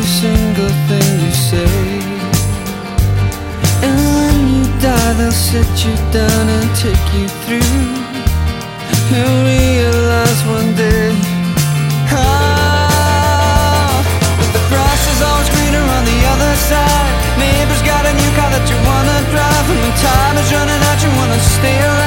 a thing you say. And when you die, they'll sit you down and take you through. You'll realize one day. Ah, that the grass is always greener on the other side. Neighbor's got a new car that you wanna drive, and when time is running out, you wanna stay.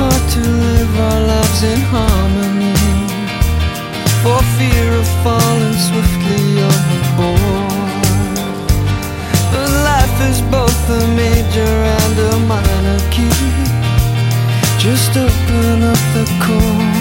Hard to live our lives in harmony. For fear of falling swiftly overboard. But life is both a major and a minor key. Just open up the chord